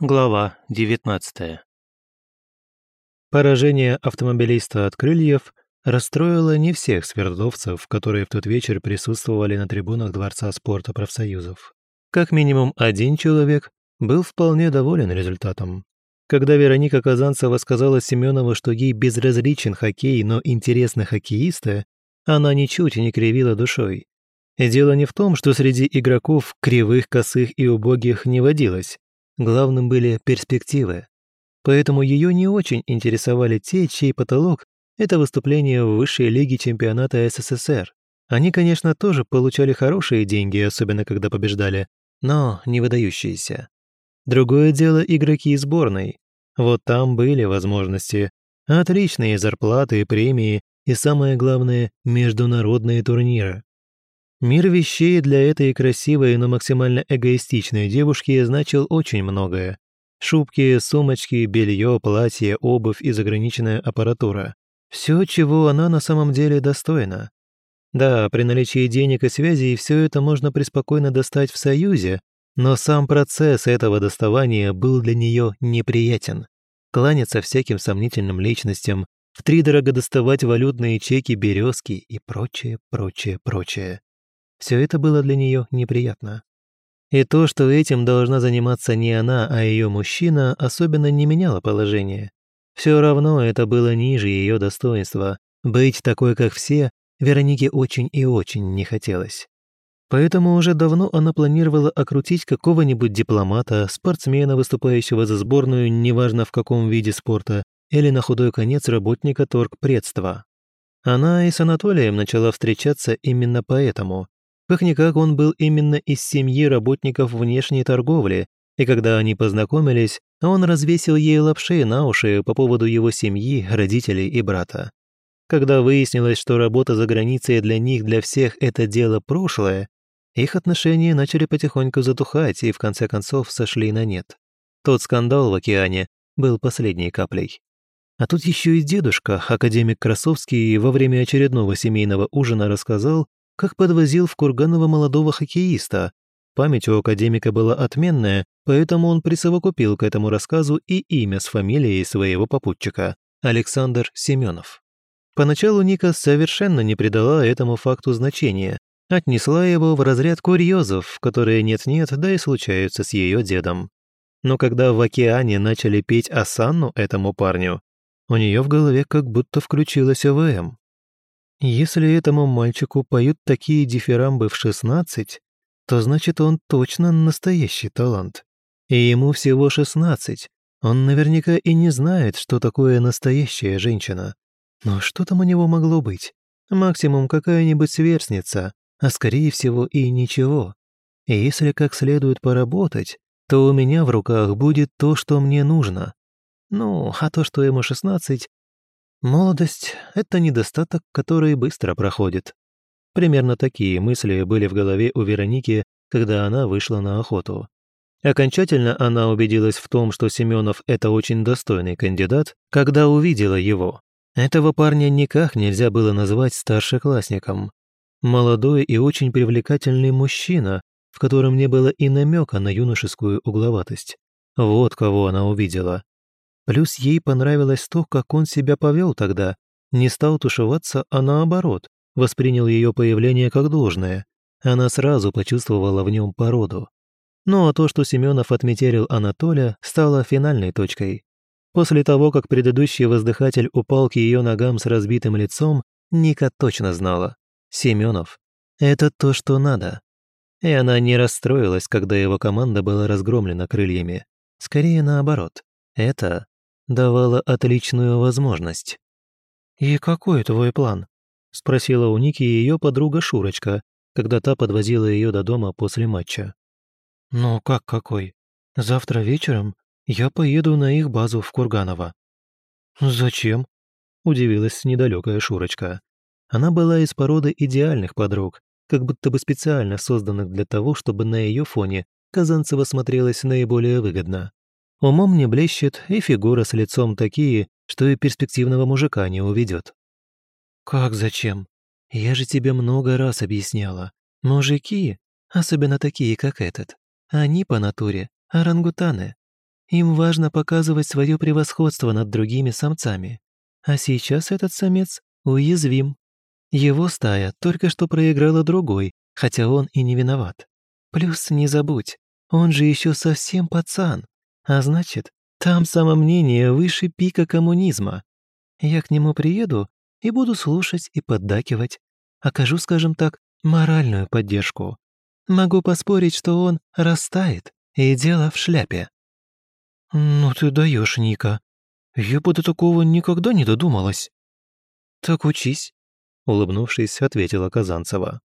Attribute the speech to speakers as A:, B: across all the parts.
A: Глава 19
B: Поражение автомобилиста от крыльев расстроило не всех свердловцев, которые в тот вечер присутствовали на трибунах Дворца спорта профсоюзов. Как минимум один человек был вполне доволен результатом. Когда Вероника Казанцева сказала Семенову, что ей безразличен хоккей, но интересны хоккеисты, она ничуть не кривила душой. И дело не в том, что среди игроков кривых, косых и убогих не водилось. Главным были перспективы. Поэтому ее не очень интересовали те, чей потолок – это выступление в высшей лиге чемпионата СССР. Они, конечно, тоже получали хорошие деньги, особенно когда побеждали, но не выдающиеся. Другое дело игроки сборной. Вот там были возможности. Отличные зарплаты, премии и, самое главное, международные турниры. Мир вещей для этой красивой, но максимально эгоистичной девушки значил очень многое. Шубки, сумочки, белье, платье, обувь и заграниченная аппаратура. Все, чего она на самом деле достойна. Да, при наличии денег и связей все это можно преспокойно достать в Союзе, но сам процесс этого доставания был для нее неприятен. Кланяться всяким сомнительным личностям, втридорого доставать валютные чеки березки и прочее, прочее, прочее. Все это было для нее неприятно. И то, что этим должна заниматься не она, а ее мужчина, особенно не меняло положение. Все равно это было ниже ее достоинства. Быть такой, как все, Веронике очень и очень не хотелось. Поэтому уже давно она планировала окрутить какого-нибудь дипломата, спортсмена, выступающего за сборную, неважно в каком виде спорта, или на худой конец работника торгпредства. Она и с Анатолием начала встречаться именно поэтому, как-никак он был именно из семьи работников внешней торговли, и когда они познакомились, он развесил ей лапши на уши по поводу его семьи, родителей и брата. Когда выяснилось, что работа за границей для них, для всех это дело прошлое, их отношения начали потихоньку затухать и в конце концов сошли на нет. Тот скандал в океане был последней каплей. А тут еще и дедушка, академик Красовский, во время очередного семейного ужина рассказал, как подвозил в Курганова молодого хоккеиста. Память у академика была отменная, поэтому он присовокупил к этому рассказу и имя с фамилией своего попутчика – Александр Семенов. Поначалу Ника совершенно не придала этому факту значения, отнесла его в разряд курьезов, которые нет-нет, да и случаются с ее дедом. Но когда в океане начали петь осанну этому парню, у нее в голове как будто включилась ОВМ. Если этому мальчику поют такие дифирамбы в 16, то значит он точно настоящий талант. И ему всего 16. Он наверняка и не знает, что такое настоящая женщина. Но что там у него могло быть? Максимум какая-нибудь сверстница, а скорее всего и ничего. И если как следует поработать, то у меня в руках будет то, что мне нужно. Ну, а то, что ему 16, Молодость — это недостаток, который быстро проходит. Примерно такие мысли были в голове у Вероники, когда она вышла на охоту. Окончательно она убедилась в том, что Семенов – это очень достойный кандидат, когда увидела его. Этого парня никак нельзя было назвать старшеклассником. Молодой и очень привлекательный мужчина, в котором не было и намека на юношескую угловатость. Вот кого она увидела. Плюс ей понравилось то, как он себя повел тогда. Не стал тушеваться, а наоборот, воспринял ее появление как должное. Она сразу почувствовала в нем породу. Ну а то, что Семенов отметерил Анатоля, стало финальной точкой. После того, как предыдущий воздыхатель упал к ее ногам с разбитым лицом, Ника точно знала. Семенов — это то, что надо. И она не расстроилась, когда его команда была разгромлена крыльями. Скорее наоборот. Это давала отличную возможность. «И какой твой план?» – спросила у Ники ее подруга Шурочка, когда та подвозила ее до дома после матча. «Ну как какой? Завтра вечером я поеду на их базу в Курганово». «Зачем?» – удивилась недалекая Шурочка. Она была из породы идеальных подруг, как будто бы специально созданных для того, чтобы на ее фоне Казанцева смотрелась наиболее выгодно. Умом не блещет, и фигура с лицом такие, что и перспективного мужика не уведет. «Как зачем? Я же тебе много раз объясняла. Мужики, особенно такие, как этот, они по натуре орангутаны. Им важно показывать свое превосходство над другими самцами. А сейчас этот самец уязвим. Его стая только что проиграла другой, хотя он и не виноват. Плюс не забудь, он же еще совсем пацан, а значит, там самомнение выше пика коммунизма. Я к нему приеду и буду слушать и поддакивать. Окажу, скажем так, моральную поддержку. Могу поспорить, что он растает, и дело в шляпе. «Ну ты даешь, Ника. Я бы до такого никогда не додумалась». «Так учись», — улыбнувшись, ответила Казанцева.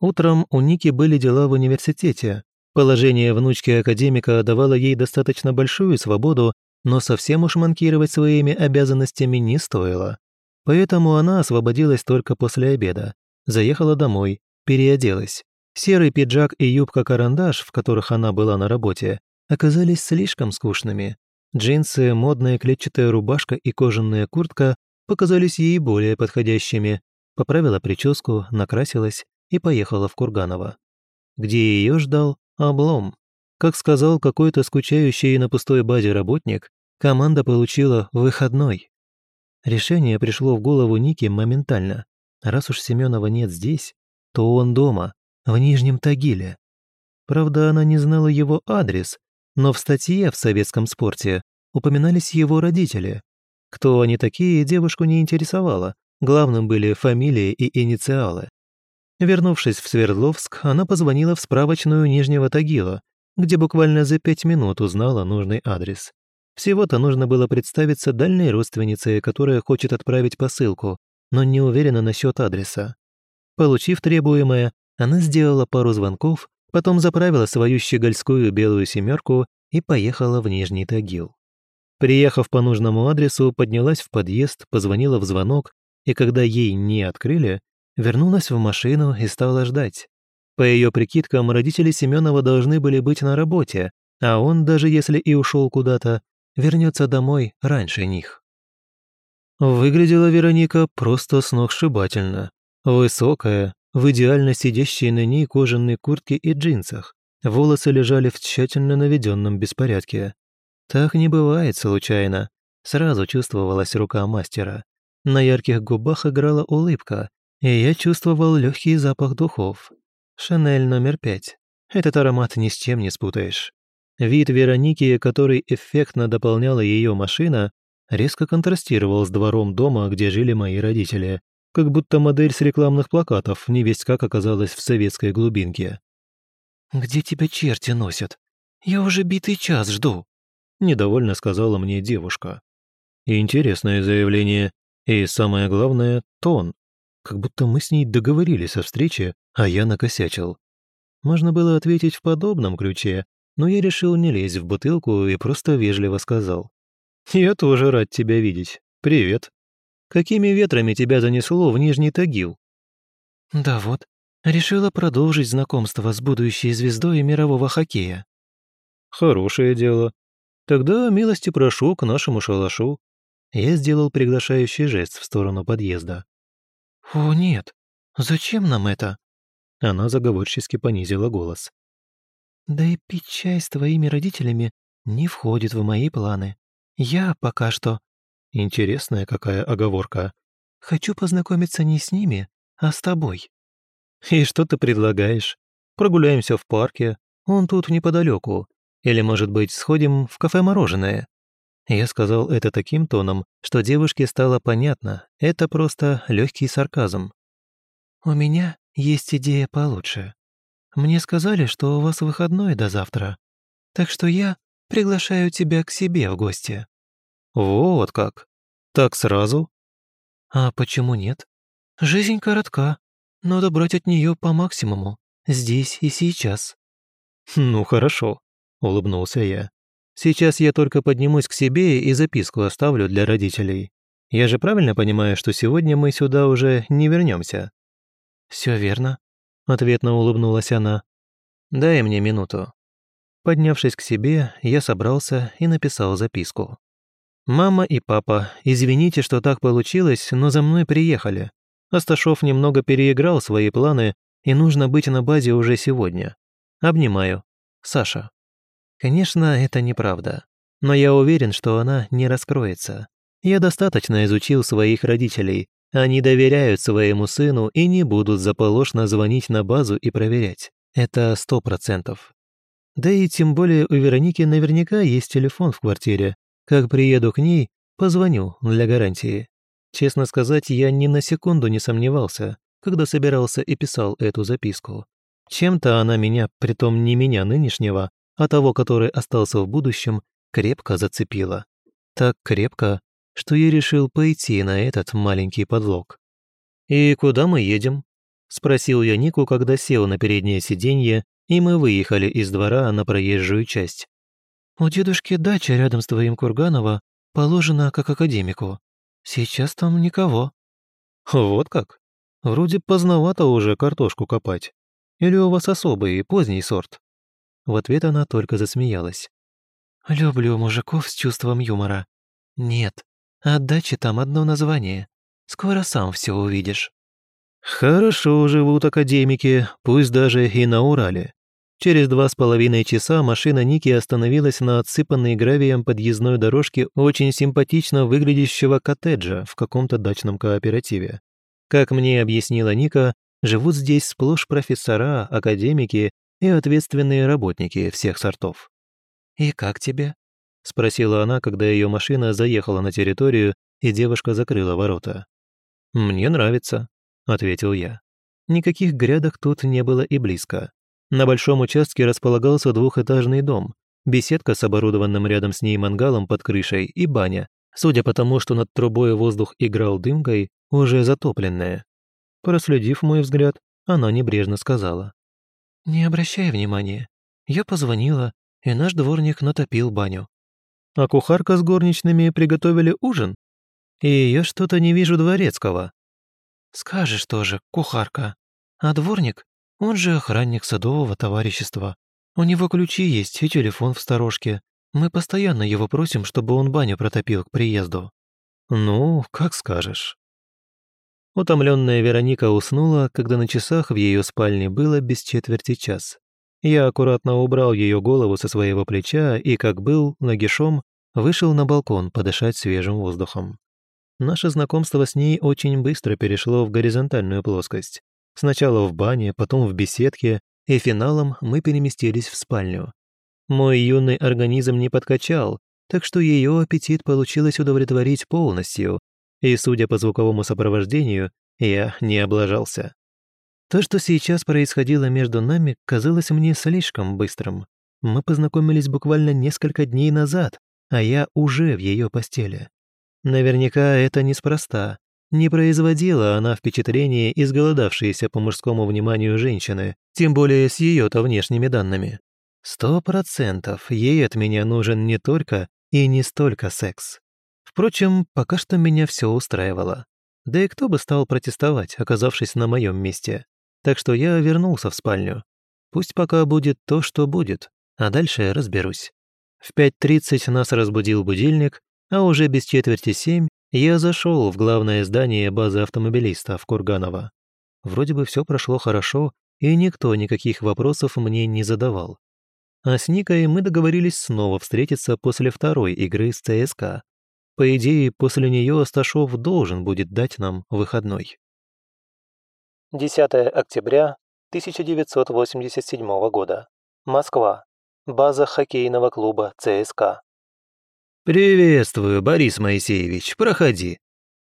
B: Утром у Ники были дела в университете. Положение внучки академика давало ей достаточно большую свободу, но совсем уж манкировать своими обязанностями не стоило. Поэтому она освободилась только после обеда. Заехала домой, переоделась. Серый пиджак и юбка-карандаш, в которых она была на работе, оказались слишком скучными. Джинсы, модная клетчатая рубашка и кожаная куртка показались ей более подходящими. Поправила прическу, накрасилась и поехала в Курганово. Где ее ждал облом. Как сказал какой-то скучающий на пустой базе работник, команда получила выходной. Решение пришло в голову Ники моментально. Раз уж Семенова нет здесь, то он дома, в Нижнем Тагиле. Правда, она не знала его адрес, но в статье в советском спорте упоминались его родители. Кто они такие, девушку не интересовало. Главным были фамилии и инициалы. Вернувшись в Свердловск, она позвонила в справочную Нижнего Тагила, где буквально за пять минут узнала нужный адрес. Всего-то нужно было представиться дальней родственнице, которая хочет отправить посылку, но не уверена насчет адреса. Получив требуемое, она сделала пару звонков Потом заправила свою щегольскую белую семерку и поехала в Нижний Тагил. Приехав по нужному адресу, поднялась в подъезд, позвонила в звонок, и когда ей не открыли, вернулась в машину и стала ждать. По ее прикидкам, родители Семенова должны были быть на работе, а он, даже если и ушел куда-то, вернется домой раньше них. Выглядела Вероника просто сногсшибательно. Высокая, в идеально сидящей на ней кожаной куртке и джинсах. Волосы лежали в тщательно наведенном беспорядке. Так не бывает случайно. Сразу чувствовалась рука мастера. На ярких губах играла улыбка, и я чувствовал легкий запах духов. Шанель номер пять. Этот аромат ни с чем не спутаешь. Вид Вероники, который эффектно дополняла ее машина, резко контрастировал с двором дома, где жили мои родители, как будто модель с рекламных плакатов не весть как оказалась в советской глубинке. «Где тебя черти носят? Я уже битый час жду», — недовольно сказала мне девушка. Интересное заявление, и самое главное — тон. Как будто мы с ней договорились о встрече, а я накосячил. Можно было ответить в подобном ключе, но я решил не лезть в бутылку и просто вежливо сказал. «Я тоже рад тебя видеть. Привет». Какими ветрами тебя занесло в Нижний Тагил?» «Да вот, решила продолжить знакомство с будущей звездой мирового хоккея». «Хорошее дело. Тогда милости прошу к нашему шалашу». Я сделал приглашающий жест в сторону подъезда. «О, нет, зачем нам это?» Она заговорчески понизила голос. «Да и пить чай с твоими родителями не входит в мои планы. Я пока что Интересная какая оговорка. Хочу познакомиться не с ними, а с тобой. И что ты предлагаешь? Прогуляемся в парке, он тут неподалеку. Или, может быть, сходим в кафе-мороженое? Я сказал это таким тоном, что девушке стало понятно, это просто легкий сарказм. «У меня есть идея получше. Мне сказали, что у вас выходной до завтра, так что я приглашаю тебя к себе в гости». «Вот как? Так сразу?» «А почему нет? Жизнь коротка. Надо брать от нее по максимуму. Здесь и сейчас». «Ну хорошо», — улыбнулся я. «Сейчас я только поднимусь к себе и записку оставлю для родителей. Я же правильно понимаю, что сегодня мы сюда уже не вернемся? Все верно», — ответно улыбнулась она. «Дай мне минуту». Поднявшись к себе, я собрался и написал записку. «Мама и папа, извините, что так получилось, но за мной приехали. Асташов немного переиграл свои планы, и нужно быть на базе уже сегодня. Обнимаю. Саша». Конечно, это неправда. Но я уверен, что она не раскроется. Я достаточно изучил своих родителей. Они доверяют своему сыну и не будут заполошно звонить на базу и проверять. Это сто процентов. Да и тем более у Вероники наверняка есть телефон в квартире. Как приеду к ней, позвоню для гарантии. Честно сказать, я ни на секунду не сомневался, когда собирался и писал эту записку. Чем-то она меня, притом не меня нынешнего, а того, который остался в будущем, крепко зацепила. Так крепко, что я решил пойти на этот маленький подлог. «И куда мы едем?» – спросил я Нику, когда сел на переднее сиденье, и мы выехали из двора на проезжую часть. «У дедушки дача рядом с твоим Курганова положена как академику. Сейчас там никого». «Вот как? Вроде поздновато уже картошку копать. Или у вас особый поздний сорт?» В ответ она только засмеялась. «Люблю мужиков с чувством юмора. Нет, отдачи там одно название. Скоро сам все увидишь». «Хорошо живут академики, пусть даже и на Урале». Через два с половиной часа машина Ники остановилась на отсыпанной гравием подъездной дорожке очень симпатично выглядящего коттеджа в каком-то дачном кооперативе. Как мне объяснила Ника, живут здесь сплошь профессора, академики и ответственные работники всех сортов. «И как тебе?» – спросила она, когда ее машина заехала на территорию, и девушка закрыла ворота. «Мне нравится», – ответил я. Никаких грядок тут не было и близко. На большом участке располагался двухэтажный дом, беседка с оборудованным рядом с ней мангалом под крышей и баня, судя по тому, что над трубой воздух играл дымкой, уже затопленная. Проследив мой взгляд, она небрежно сказала. «Не обращай внимания. Я позвонила, и наш дворник натопил баню. А кухарка с горничными приготовили ужин? И я что-то не вижу дворецкого». «Скажешь тоже, кухарка. А дворник, он же охранник садового товарищества. У него ключи есть и телефон в сторожке. Мы постоянно его просим, чтобы он баню протопил к приезду». «Ну, как скажешь». Утомленная Вероника уснула, когда на часах в ее спальне было без четверти час. Я аккуратно убрал ее голову со своего плеча и, как был, нагишом, вышел на балкон подышать свежим воздухом. Наше знакомство с ней очень быстро перешло в горизонтальную плоскость. Сначала в бане, потом в беседке, и финалом мы переместились в спальню. Мой юный организм не подкачал, так что ее аппетит получилось удовлетворить полностью, и, судя по звуковому сопровождению, я не облажался. То, что сейчас происходило между нами, казалось мне слишком быстрым. Мы познакомились буквально несколько дней назад, а я уже в ее постели. Наверняка это неспроста. Не производила она впечатление изголодавшейся по мужскому вниманию женщины, тем более с ее-то внешними данными. Сто процентов ей от меня нужен не только и не столько секс. Впрочем, пока что меня все устраивало. Да и кто бы стал протестовать, оказавшись на моем месте. Так что я вернулся в спальню. Пусть пока будет то, что будет, а дальше разберусь. В 5.30 нас разбудил будильник, а уже без четверти семь я зашел в главное здание базы автомобилистов Курганова. Вроде бы все прошло хорошо, и никто никаких вопросов мне не задавал. А с Никой мы договорились снова встретиться после второй игры с ЦСКА, по идее, после нее Асташов должен будет дать нам выходной.
C: 10 октября 1987 года. Москва. База хоккейного клуба ЦСКА.
A: «Приветствую, Борис Моисеевич, проходи».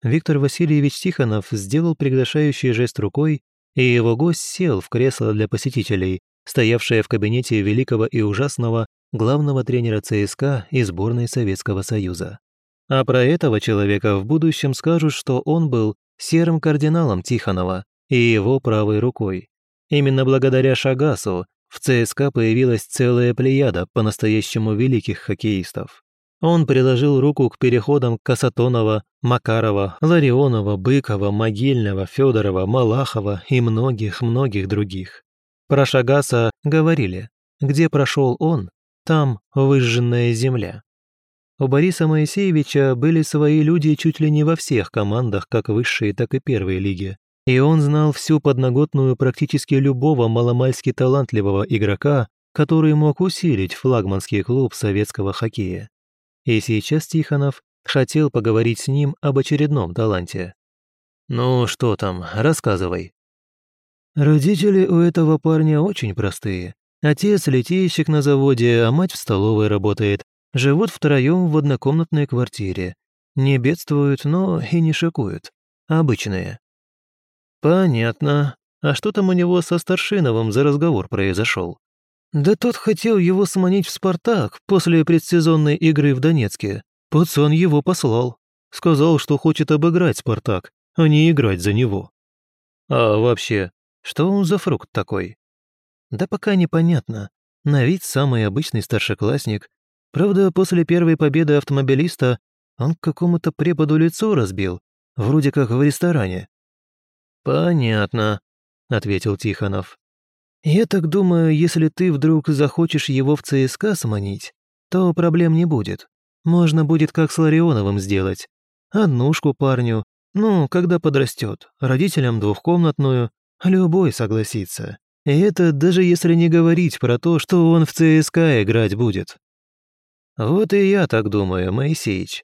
B: Виктор Васильевич Тихонов сделал приглашающий жест рукой, и его гость сел в кресло для посетителей, стоявшее в кабинете великого и ужасного главного тренера ЦСКА и сборной Советского Союза. А про этого человека в будущем скажут, что он был серым кардиналом Тихонова и его правой рукой. Именно благодаря Шагасу в ЦСКА появилась целая плеяда по-настоящему великих хоккеистов. Он приложил руку к переходам Касатонова, Макарова, Ларионова, Быкова, Могильного, Федорова, Малахова и многих-многих других. Про Шагаса говорили, где прошел он, там выжженная земля. У Бориса Моисеевича были свои люди чуть ли не во всех командах, как высшей, так и первой лиги. И он знал всю подноготную практически любого маломальски талантливого игрока, который мог усилить флагманский клуб советского хоккея. И сейчас Тихонов хотел поговорить с ним об очередном таланте. «Ну что там, рассказывай». Родители у этого парня очень простые. Отец – литейщик на заводе, а мать в столовой работает. Живут втроем в однокомнатной квартире. Не бедствуют, но и не шокуют. Обычные. Понятно. А что там у него со Старшиновым за разговор произошел? Да тот хотел его сманить в «Спартак» после предсезонной игры в Донецке. Пацан его послал. Сказал, что хочет обыграть «Спартак», а не играть за него. А вообще, что он за фрукт такой? Да пока непонятно. На вид самый обычный старшеклассник. Правда, после первой победы автомобилиста он какому-то преподу лицо разбил, вроде как в ресторане. «Понятно», — ответил Тихонов. «Я так думаю, если ты вдруг захочешь его в ЦСКА сманить, то проблем не будет. Можно будет как с Ларионовым сделать. Однушку парню, ну, когда подрастет, родителям двухкомнатную, любой согласится. И это даже если не говорить про то, что он в ЦСКА играть будет. Вот и я так думаю, Моисеич.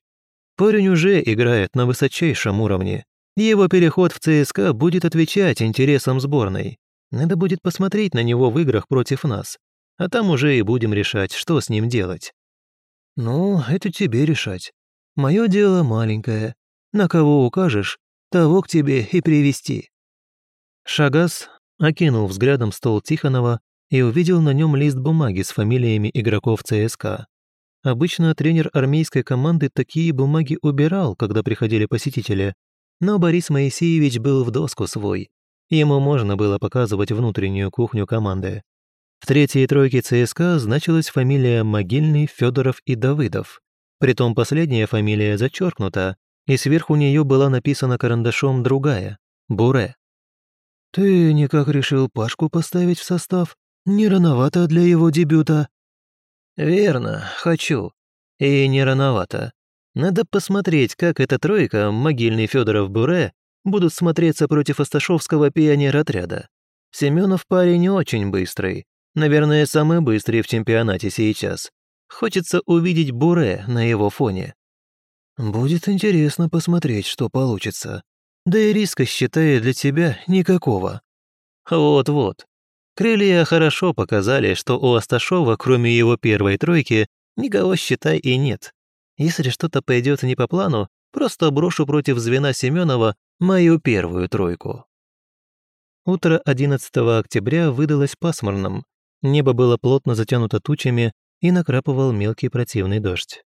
B: Парень уже играет на высочайшем уровне. Его переход в ЦСКА будет отвечать интересам сборной. Надо будет посмотреть на него в играх против нас. А там уже и будем решать, что с ним делать. Ну, это тебе решать. Мое дело маленькое. На кого укажешь, того к тебе и привести. Шагас окинул взглядом стол Тихонова и увидел на нем лист бумаги с фамилиями игроков ЦСКА. Обычно тренер армейской команды такие бумаги убирал, когда приходили посетители, но Борис Моисеевич был в доску свой. Ему можно было показывать внутреннюю кухню команды. В третьей тройке ЦСКА значилась фамилия Могильный, Федоров и Давыдов. Притом последняя фамилия зачеркнута, и сверху нее была написана карандашом другая – Буре. «Ты никак решил Пашку поставить в состав? Не рановато для его дебюта?» «Верно, хочу. И не рановато. Надо посмотреть, как эта тройка, могильный Федоров Буре, будут смотреться против Осташовского пионер-отряда. Семенов парень очень быстрый. Наверное, самый быстрый в чемпионате сейчас. Хочется увидеть Буре на его фоне. Будет интересно посмотреть, что получится. Да и риска, считаю, для тебя никакого. Вот-вот. Крылья хорошо показали, что у Асташова, кроме его первой тройки, никого, считай, и нет. Если что-то пойдет не по плану, просто брошу против звена Семенова мою первую тройку. Утро 11 октября выдалось пасмурным. Небо было плотно затянуто тучами и накрапывал мелкий противный дождь.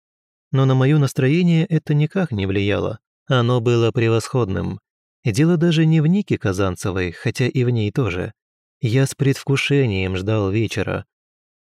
B: Но на мое настроение это никак не влияло. Оно было превосходным. И дело даже не в Нике Казанцевой, хотя и в ней тоже. Я с предвкушением ждал вечера.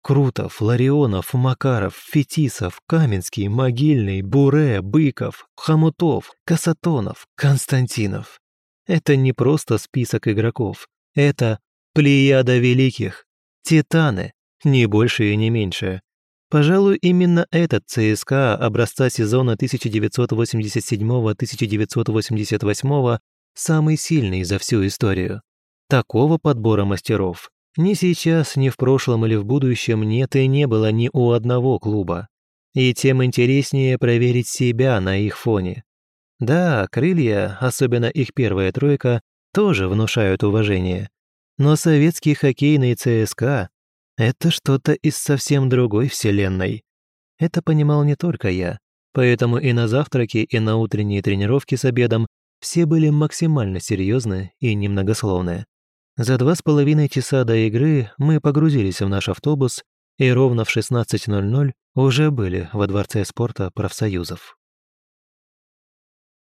B: Крутов, Ларионов, Макаров, Фетисов, Каменский, Могильный, Буре, Быков, Хомутов, Касатонов, Константинов. Это не просто список игроков. Это плеяда великих. Титаны, не больше и не меньше. Пожалуй, именно этот ЦСКА образца сезона 1987-1988 самый сильный за всю историю. Такого подбора мастеров ни сейчас, ни в прошлом или в будущем нет и не было ни у одного клуба. И тем интереснее проверить себя на их фоне. Да, крылья, особенно их первая тройка, тоже внушают уважение. Но советский хоккейный ЦСКА это что-то из совсем другой вселенной. Это понимал не только я, поэтому и на завтраке, и на утренние тренировки с обедом все были максимально серьезны и немногословны. За два с половиной часа до игры мы погрузились в наш автобус и ровно в 16.00 уже были во Дворце спорта профсоюзов.